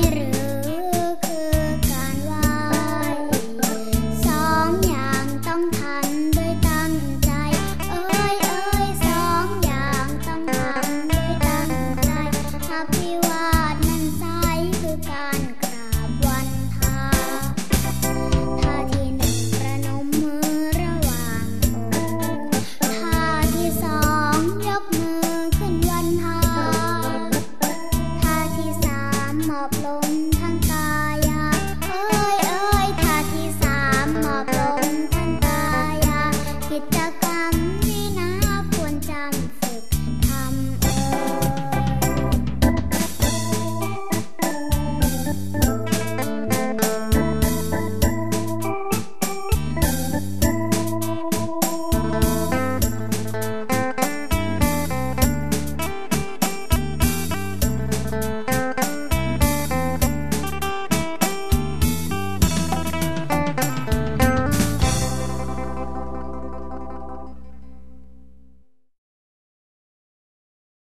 Quiero No.